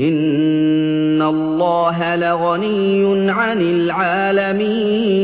إن الله لغني عن العالمين